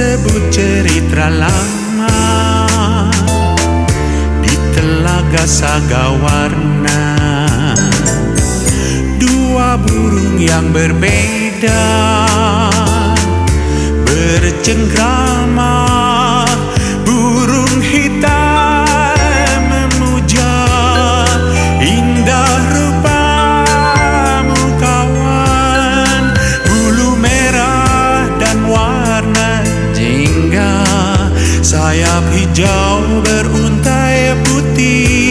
sebut cerita lama Di telaga saga warna. Dua burung yang berbeda Bercengkrama Sayap hijau beruntai putih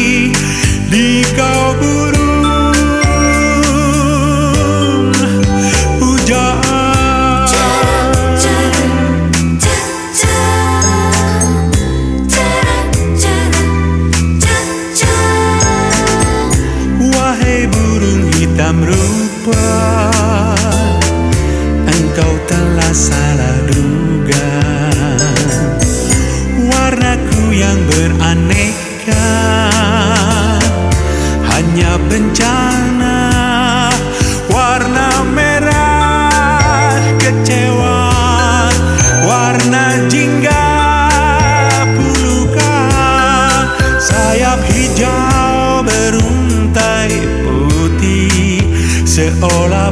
beraneka Hanya bencana Warna merah kecewa Warna jingga puluka Sayap hijau beruntai putih Seolah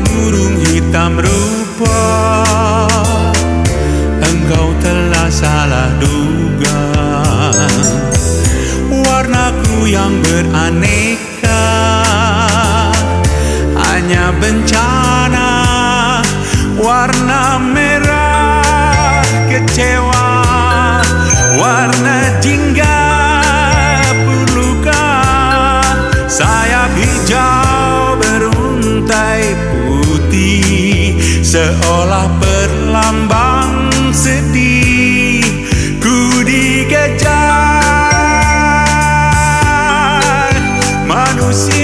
burung hitam rupa. Engkau telah salah duga. Warnaku yang beraneka. Hanya bencana Warna merah kecewa Warna telah berlambang sedih. Ku dikejar manusia